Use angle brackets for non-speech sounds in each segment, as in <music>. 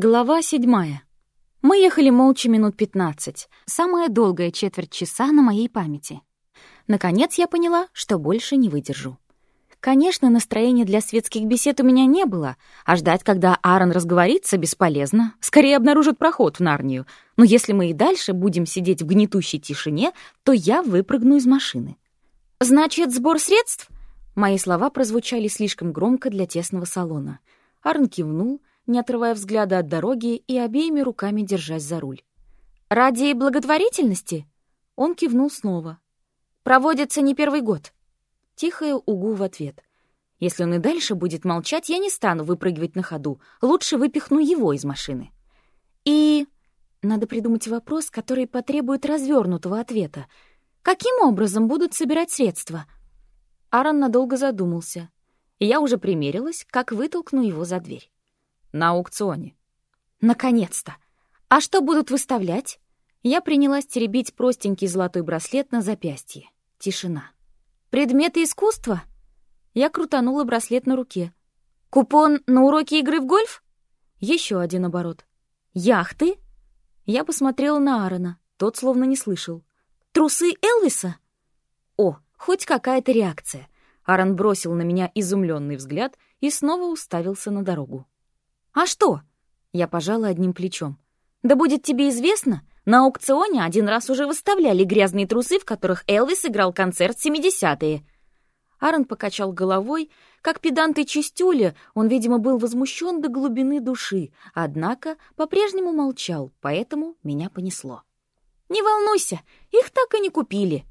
Глава седьмая. Мы ехали молча минут пятнадцать, самая долгая четверть часа на моей памяти. Наконец я поняла, что больше не выдержу. Конечно, настроения для светских бесед у меня не было, а ждать, когда Аарон разговорится, бесполезно. Скорее обнаружат проход в Нарнию. Но если мы и дальше будем сидеть в гнетущей тишине, то я выпрыгну из машины. «Значит, сбор средств?» Мои слова прозвучали слишком громко для тесного салона. Аарон кивнул, не отрывая взгляда от дороги и обеими руками держась за руль. «Ради благотворительности?» Он кивнул снова. «Проводится не первый год». Тихое угу в ответ. Если он и дальше будет молчать, я не стану выпрыгивать на ходу. Лучше выпихну его из машины. И... Надо придумать вопрос, который потребует развернутого ответа. Каким образом будут собирать средства? Аарон надолго задумался. Я уже примерилась, как вытолкну его за дверь. На аукционе. Наконец-то! А что будут выставлять? Я принялась теребить простенький золотой браслет на запястье. Тишина. Предметы искусства? Я крутанула браслет на руке. Купон на уроки игры в гольф? Еще один оборот. Яхты? Я посмотрела на Аарона. Тот словно не слышал. Трусы Элвиса? О, хоть какая-то реакция. Аарон бросил на меня изумленный взгляд и снова уставился на дорогу. «А что?» Я пожала одним плечом. «Да будет тебе известно, на аукционе один раз уже выставляли грязные трусы, в которых Элвис играл концерт 70-е». Аарон покачал головой. Как педант и он, видимо, был возмущен до глубины души, однако по-прежнему молчал, поэтому меня понесло. «Не волнуйся, их так и не купили».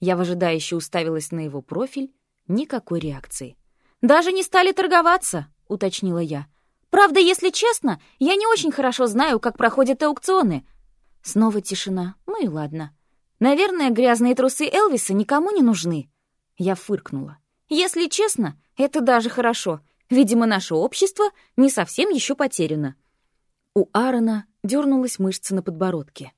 Я выжидающе уставилась на его профиль. Никакой реакции. «Даже не стали торговаться», — уточнила я. Правда, если честно, я не очень хорошо знаю, как проходят аукционы. Снова тишина. Ну и ладно. Наверное, грязные трусы Элвиса никому не нужны. Я фыркнула. Если честно, это даже хорошо. Видимо, наше общество не совсем еще потеряно. У Аарона дернулась мышца на подбородке.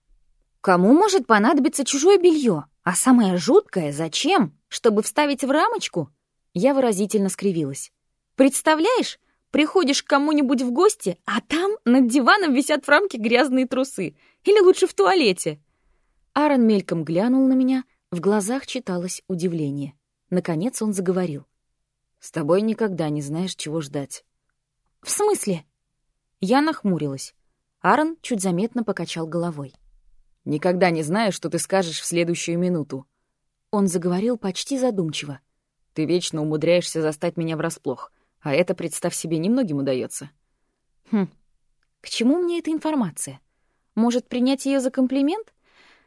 Кому может понадобиться чужое белье? А самое жуткое — зачем? Чтобы вставить в рамочку? Я выразительно скривилась. Представляешь, Приходишь к кому-нибудь в гости, а там над диваном висят в рамке грязные трусы. Или лучше в туалете. Аарон мельком глянул на меня, в глазах читалось удивление. Наконец он заговорил. «С тобой никогда не знаешь, чего ждать». «В смысле?» Я нахмурилась. Аарон чуть заметно покачал головой. «Никогда не знаю, что ты скажешь в следующую минуту». Он заговорил почти задумчиво. «Ты вечно умудряешься застать меня врасплох. А это, представь себе, немногим удается. Хм, к чему мне эта информация? Может, принять ее за комплимент?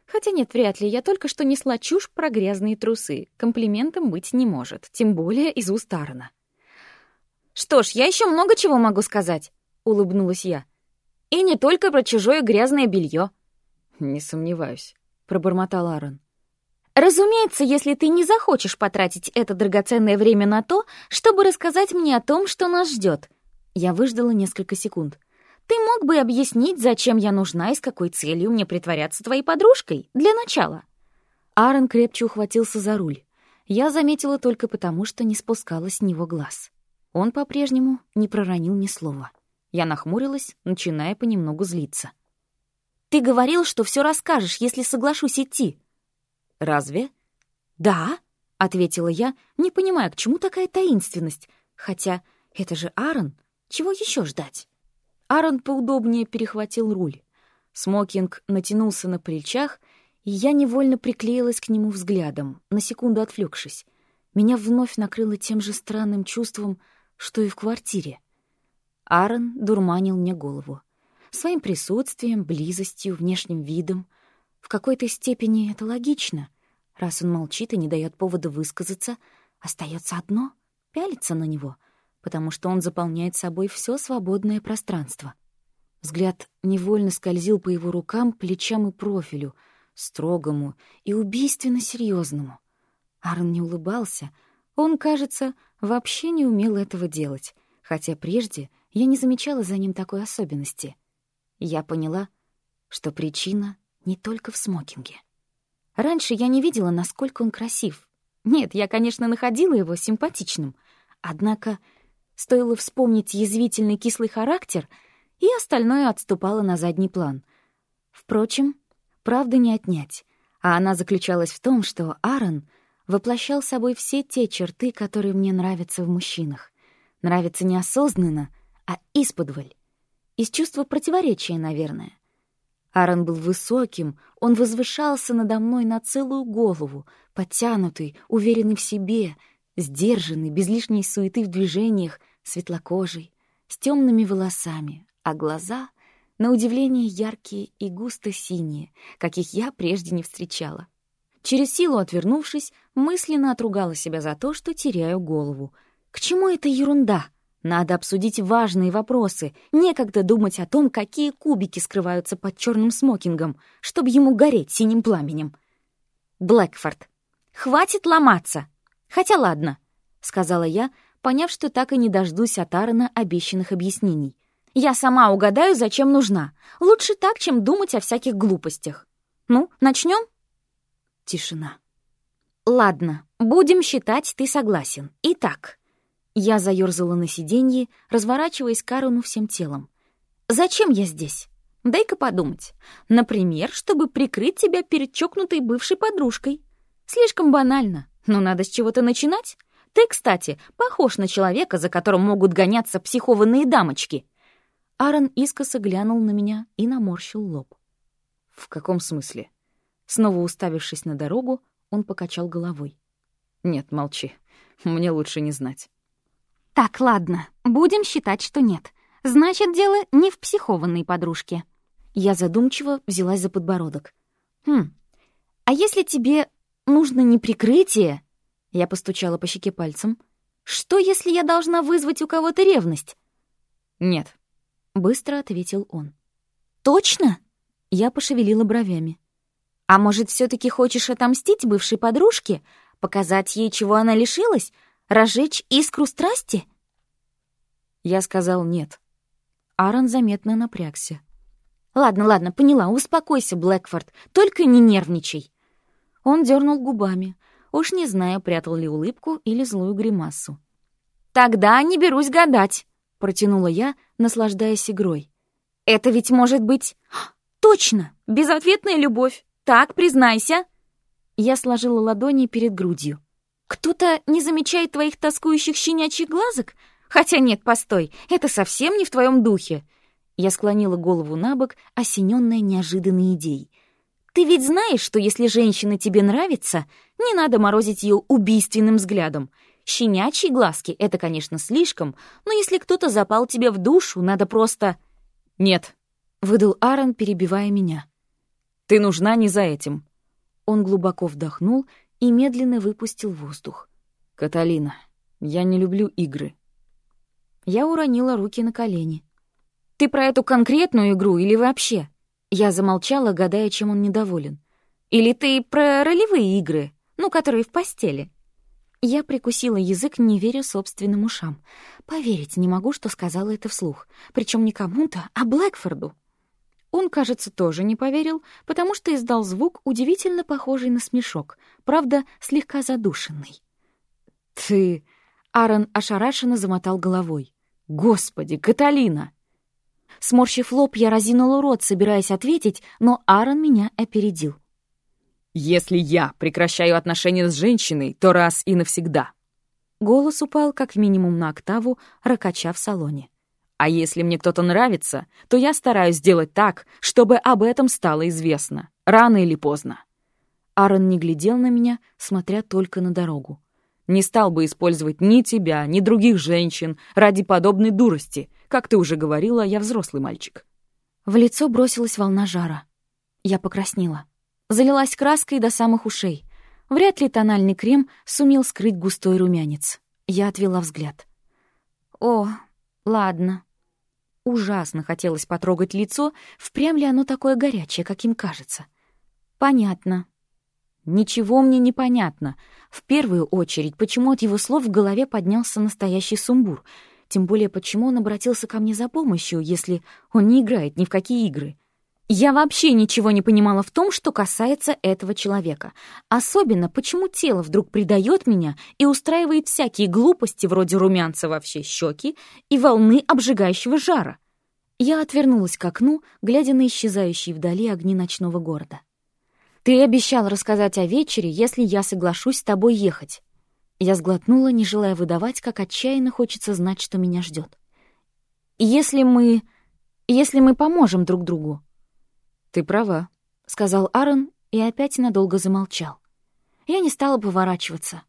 Хотя нет, вряд ли, я только что несла чушь про грязные трусы. Комплиментом быть не может, тем более из уст Аарона. «Что ж, я еще много чего могу сказать», — улыбнулась я. «И не только про чужое грязное белье. «Не сомневаюсь», — пробормотал Аарон. Разумеется, если ты не захочешь потратить это драгоценное время на то, чтобы рассказать мне о том, что нас ждет. Я выждала несколько секунд. Ты мог бы объяснить, зачем я нужна и с какой целью мне притворяться твоей подружкой, для начала. Аарон крепче ухватился за руль. Я заметила только потому, что не спускала с него глаз. Он по-прежнему не проронил ни слова. Я нахмурилась, начиная понемногу злиться. «Ты говорил, что все расскажешь, если соглашусь идти», «Разве?» «Да», — ответила я, не понимая, к чему такая таинственность. Хотя это же Аарон, чего еще ждать? Аарон поудобнее перехватил руль. Смокинг натянулся на плечах, и я невольно приклеилась к нему взглядом, на секунду отвлекшись. Меня вновь накрыло тем же странным чувством, что и в квартире. Аарон дурманил мне голову. Своим присутствием, близостью, внешним видом. В какой-то степени это логично. Раз он молчит и не дает повода высказаться, остается одно — пялиться на него, потому что он заполняет собой все свободное пространство. Взгляд невольно скользил по его рукам, плечам и профилю, строгому и убийственно серьезному. Аарон не улыбался. Он, кажется, вообще не умел этого делать, хотя прежде я не замечала за ним такой особенности. Я поняла, что причина не только в смокинге. Раньше я не видела, насколько он красив. Нет, я, конечно, находила его симпатичным. Однако стоило вспомнить язвительный кислый характер, и остальное отступало на задний план. Впрочем, правда не отнять, а она заключалась в том, что Аарон воплощал собой все те черты, которые мне нравятся в мужчинах. Нравятся неосознанно, а исподволь. Из чувства противоречия, наверное. Аарон был высоким, он возвышался надо мной на целую голову, подтянутый, уверенный в себе, сдержанный, без лишней суеты в движениях, светлокожий, с темными волосами, а глаза, на удивление, яркие и густо-синие, каких я прежде не встречала. Через силу отвернувшись, мысленно отругала себя за то, что теряю голову. К чему эта ерунда? Надо обсудить важные вопросы. Некогда думать о том, какие кубики скрываются под черным смокингом, чтобы ему гореть синим пламенем. Блэкфорд. Хватит ломаться. Хотя ладно, — сказала я, поняв, что так и не дождусь от Аарона обещанных объяснений. Я сама угадаю, зачем нужна. Лучше так, чем думать о всяких глупостях. Ну, начнем? Тишина. Ладно, будем считать, ты согласен. Итак, я заёрзала на сиденье, разворачиваясь к Аарону всем телом. «Зачем я здесь? Дай-ка подумать. Например, чтобы прикрыть тебя перед чокнутой бывшей подружкой. Слишком банально, но надо с чего-то начинать. Ты, кстати, похож на человека, за которым могут гоняться психованные дамочки». Аарон искоса глянул на меня и наморщил лоб. «В каком смысле?» Снова уставившись на дорогу, он покачал головой. «Нет, молчи. Мне лучше не знать». Так, ладно, будем считать, что нет. Значит, дело не в психованной подружке. Я задумчиво взялась за подбородок. Хм, а если тебе нужно не прикрытие? Я постучала по щеке пальцем. Что, если я должна вызвать у кого-то ревность? Нет, быстро ответил он. Точно? Я пошевелила бровями. А может, все таки хочешь отомстить бывшей подружке? Показать ей, чего она лишилась? Разжечь искру страсти? Я сказал нет. Аарон заметно напрягся. «Ладно, ладно, поняла, успокойся, Блэкфорд, только не нервничай». Он дернул губами, уж не зная, прятал ли улыбку или злую гримасу. «Тогда не берусь гадать», — протянула я, наслаждаясь игрой. «Это ведь может быть...» <gasps> «Точно! Безответная любовь! Так, признайся!» Я сложила ладони перед грудью. Кто-то не замечает твоих тоскующих щенячьих глазок? Хотя нет, постой, это совсем не в твоем духе. Я склонила голову на бок, осененная неожиданной идеей. Ты ведь знаешь, что если женщина тебе нравится, не надо морозить ее убийственным взглядом. Щенячьи глазки — это, конечно, слишком, но если кто-то запал тебе в душу, надо просто... «Нет», — выдал Аарон, перебивая меня. «Ты нужна не за этим». Он глубоко вдохнул и медленно выпустил воздух. «Каталина, я не люблю игры». Я уронила руки на колени. «Ты про эту конкретную игру или вообще?» Я замолчала, гадая, чем он недоволен. «Или ты про ролевые игры, ну, которые в постели?» Я прикусила язык, не веря собственным ушам. Поверить не могу, что сказала это вслух. Причем не кому-то, а Блэкфорду. Он, кажется, тоже не поверил, потому что издал звук, удивительно похожий на смешок, правда, слегка задушенный. «Ты...» — Аарон ошарашенно замотал головой. «Господи, Каталина!» Сморщив лоб, я разинула рот, собираясь ответить, но Аарон меня опередил. «Если я прекращаю отношения с женщиной, то раз и навсегда». Голос упал как минимум на октаву, ракача в салоне. А если мне кто-то нравится, то я стараюсь сделать так, чтобы об этом стало известно, рано или поздно. Аарон не глядел на меня, смотря только на дорогу. Не стал бы использовать ни тебя, ни других женщин ради подобной дурости. Как ты уже говорила, я взрослый мальчик. В лицо бросилась волна жара. Я покраснела. Залилась краской до самых ушей. Вряд ли тональный крем сумел скрыть густой румянец. Я отвела взгляд. «О, ладно». Ужасно хотелось потрогать лицо, впрямь ли оно такое горячее, каким кажется. Понятно. Ничего мне не понятно. В первую очередь, почему от его слов в голове поднялся настоящий сумбур. Тем более, почему он обратился ко мне за помощью, если он не играет ни в какие игры. Я вообще ничего не понимала в том, что касается этого человека. Особенно, почему тело вдруг предает меня и устраивает всякие глупости вроде румянца во все щеки и волны обжигающего жара. Я отвернулась к окну, глядя на исчезающие вдали огни ночного города. «Ты обещал рассказать о вечере, если я соглашусь с тобой ехать». Я сглотнула, не желая выдавать, как отчаянно хочется знать, что меня ждет. «Если мы... если мы поможем друг другу». «Ты права», — сказал Аарон и опять надолго замолчал. Я не стала поворачиваться.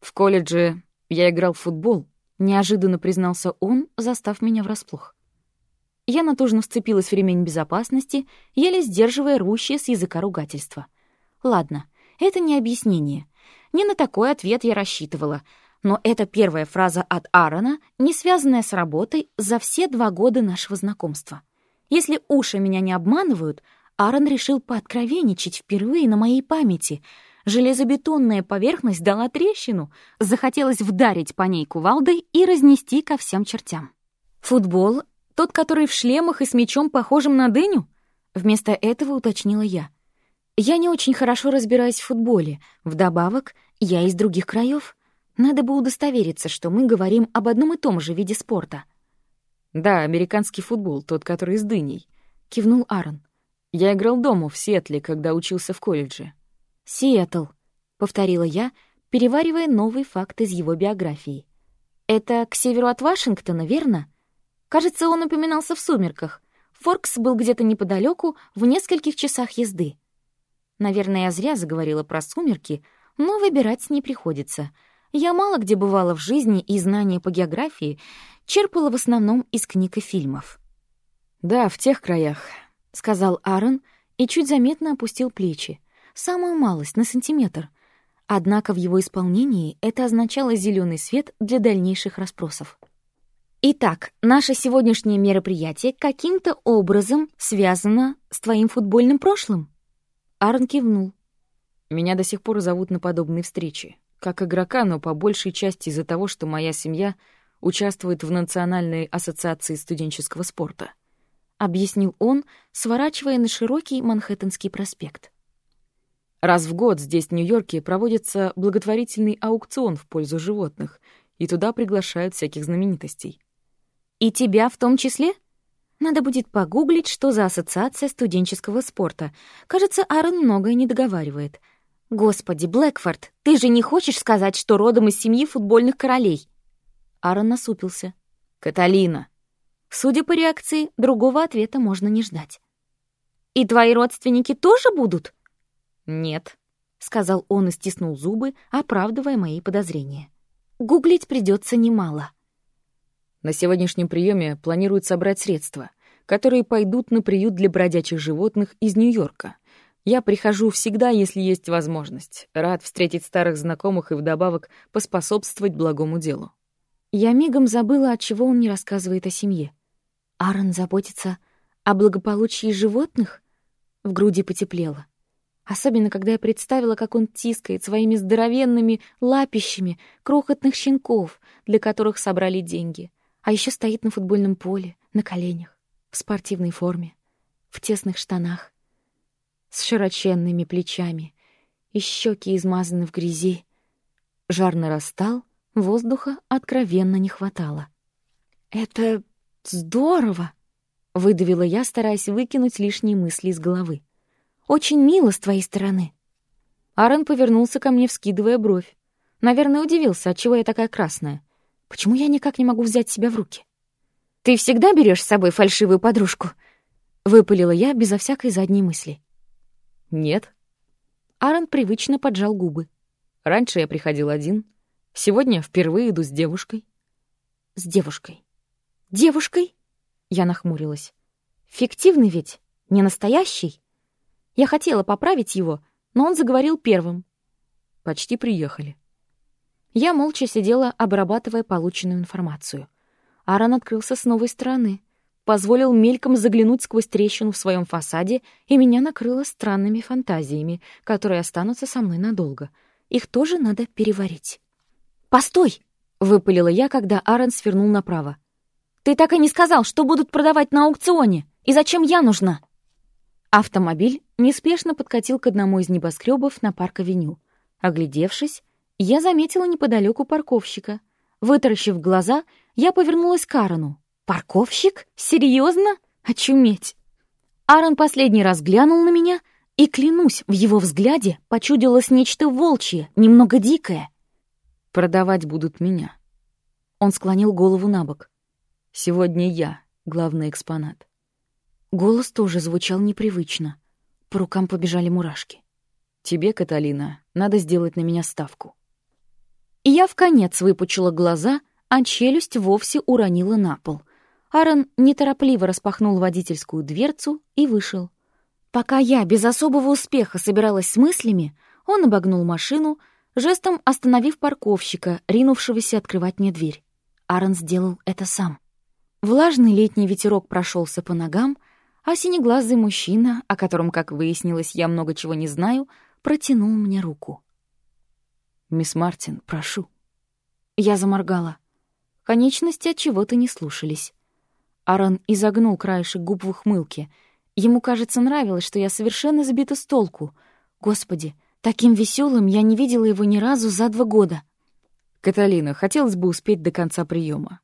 «В колледже я играл в футбол», — неожиданно признался он, застав меня врасплох. Я натужно вцепилась в ремень безопасности, еле сдерживая рущее с языка ругательства. Ладно, это не объяснение. Не на такой ответ я рассчитывала, но это первая фраза от Аарона, не связанная с работой за все два года нашего знакомства. Если уши меня не обманывают, Аарон решил пооткровенничать впервые на моей памяти. Железобетонная поверхность дала трещину, захотелось вдарить по ней кувалдой и разнести ко всем чертям. Футбол тот, который в шлемах и с мечом, похожим на дыню? Вместо этого уточнила я. Я не очень хорошо разбираюсь в футболе. Вдобавок, я из других краев. Надо бы удостовериться, что мы говорим об одном и том же виде спорта. «Да, американский футбол, тот, который с дыней», — кивнул Аарон. «Я играл дома в Сиэтле, когда учился в колледже». «Сиэтл», — повторила я, переваривая новый факт из его биографии. «Это к северу от Вашингтона, верно?» Кажется, он упоминался в «Сумерках». Форкс был где-то неподалеку, в нескольких часах езды. Наверное, я зря заговорила про «Сумерки», но выбирать не приходится. Я мало где бывала в жизни, и знания по географии черпала в основном из книг и фильмов. «Да, в тех краях», — сказал Аарон и чуть заметно опустил плечи. Самую малость, на сантиметр. Однако в его исполнении это означало зеленый свет для дальнейших расспросов. Итак, наше сегодняшнее мероприятие каким-то образом связано с твоим футбольным прошлым? Арн кивнул. Меня до сих пор зовут на подобные встречи. Как игрока, но по большей части из-за того, что моя семья участвует в Национальной ассоциации студенческого спорта. Объяснил он, сворачивая на широкий Манхэттенский проспект. Раз в год здесь, в Нью-Йорке, проводится благотворительный аукцион в пользу животных, и туда приглашают всяких знаменитостей. И тебя в том числе? Надо будет погуглить, что за ассоциация студенческого спорта. Кажется, Аарон многое не договаривает. Господи, Блэкфорд, ты же не хочешь сказать, что родом из семьи футбольных королей? Аарон насупился. Каталина. Судя по реакции, другого ответа можно не ждать. И твои родственники тоже будут? Нет, сказал он и стиснул зубы, оправдывая мои подозрения. Гуглить придется немало. На сегодняшнем приеме планируют собрать средства, которые пойдут на приют для бродячих животных из Нью-Йорка. Я прихожу всегда, если есть возможность. Рад встретить старых знакомых и вдобавок поспособствовать благому делу. Я мигом забыла, от чего он не рассказывает о семье. Аарон заботится о благополучии животных? В груди потеплело. Особенно, когда я представила, как он тискает своими здоровенными лапищами крохотных щенков, для которых собрали деньги — а еще стоит на футбольном поле, на коленях, в спортивной форме, в тесных штанах, с широченными плечами, и щеки измазаны в грязи. Жар нарастал, воздуха откровенно не хватало. «Это здорово!» — выдавила я, стараясь выкинуть лишние мысли из головы. «Очень мило с твоей стороны». Аарон повернулся ко мне, вскидывая бровь. Наверное, удивился, отчего я такая красная. Почему я никак не могу взять себя в руки? «Ты всегда берешь с собой фальшивую подружку?» — выпалила я безо всякой задней мысли. «Нет». Аарон привычно поджал губы. «Раньше я приходил один. Сегодня впервые иду с девушкой». «С девушкой? Девушкой?» Я нахмурилась. «Фиктивный ведь, не настоящий?» Я хотела поправить его, но он заговорил первым. «Почти приехали». Я молча сидела, обрабатывая полученную информацию. Аарон открылся с новой стороны, позволил мельком заглянуть сквозь трещину в своем фасаде, и меня накрыло странными фантазиями, которые останутся со мной надолго. Их тоже надо переварить. «Постой!» — выпалила я, когда Аарон свернул направо. «Ты так и не сказал, что будут продавать на аукционе, и зачем я нужна?» Автомобиль неспешно подкатил к одному из небоскребов на парк-авеню. Оглядевшись, я заметила неподалеку парковщика. Вытаращив глаза, я повернулась к Аарону. «Парковщик? Серьезно?» Очуметь. Аарон последний раз глянул на меня, и, клянусь, в его взгляде почудилось нечто волчье, немного дикое. «Продавать будут меня». Он склонил голову на бок. «Сегодня я главный экспонат». Голос тоже звучал непривычно. По рукам побежали мурашки. «Тебе, Каталина, надо сделать на меня ставку». И я в конец выпучила глаза, а челюсть вовсе уронила на пол. Аарон неторопливо распахнул водительскую дверцу и вышел. Пока я без особого успеха собиралась с мыслями, он обогнул машину, жестом остановив парковщика, ринувшегося открывать мне дверь. Аарон сделал это сам. Влажный летний ветерок прошелся по ногам, а синеглазый мужчина, о котором, как выяснилось, я много чего не знаю, протянул мне руку. «Мисс Мартин, прошу». Я заморгала. Конечности от чего-то не слушались. Аарон изогнул краешек губ в ухмылке. Ему, кажется, нравилось, что я совершенно сбита с толку. Господи, таким веселым я не видела его ни разу за два года. «Каталина, хотелось бы успеть до конца приема.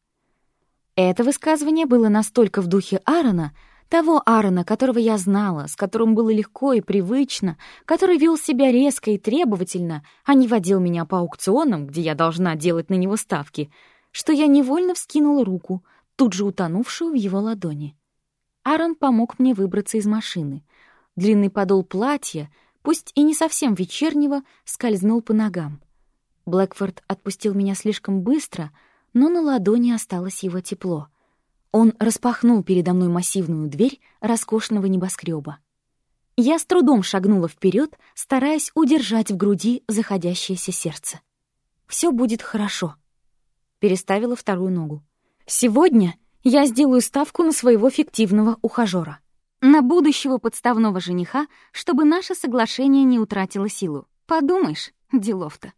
Это высказывание было настолько в духе Аарона, того Аарона, которого я знала, с которым было легко и привычно, который вел себя резко и требовательно, а не водил меня по аукционам, где я должна делать на него ставки, что я невольно вскинула руку, тут же утонувшую в его ладони. Аарон помог мне выбраться из машины. Длинный подол платья, пусть и не совсем вечернего, скользнул по ногам. Блэкфорд отпустил меня слишком быстро, но на ладони осталось его тепло — он распахнул передо мной массивную дверь роскошного небоскреба. Я с трудом шагнула вперед, стараясь удержать в груди заходящееся сердце. Все будет хорошо. Переставила вторую ногу. Сегодня я сделаю ставку на своего фиктивного ухажера. На будущего подставного жениха, чтобы наше соглашение не утратило силу. Подумаешь, делов-то.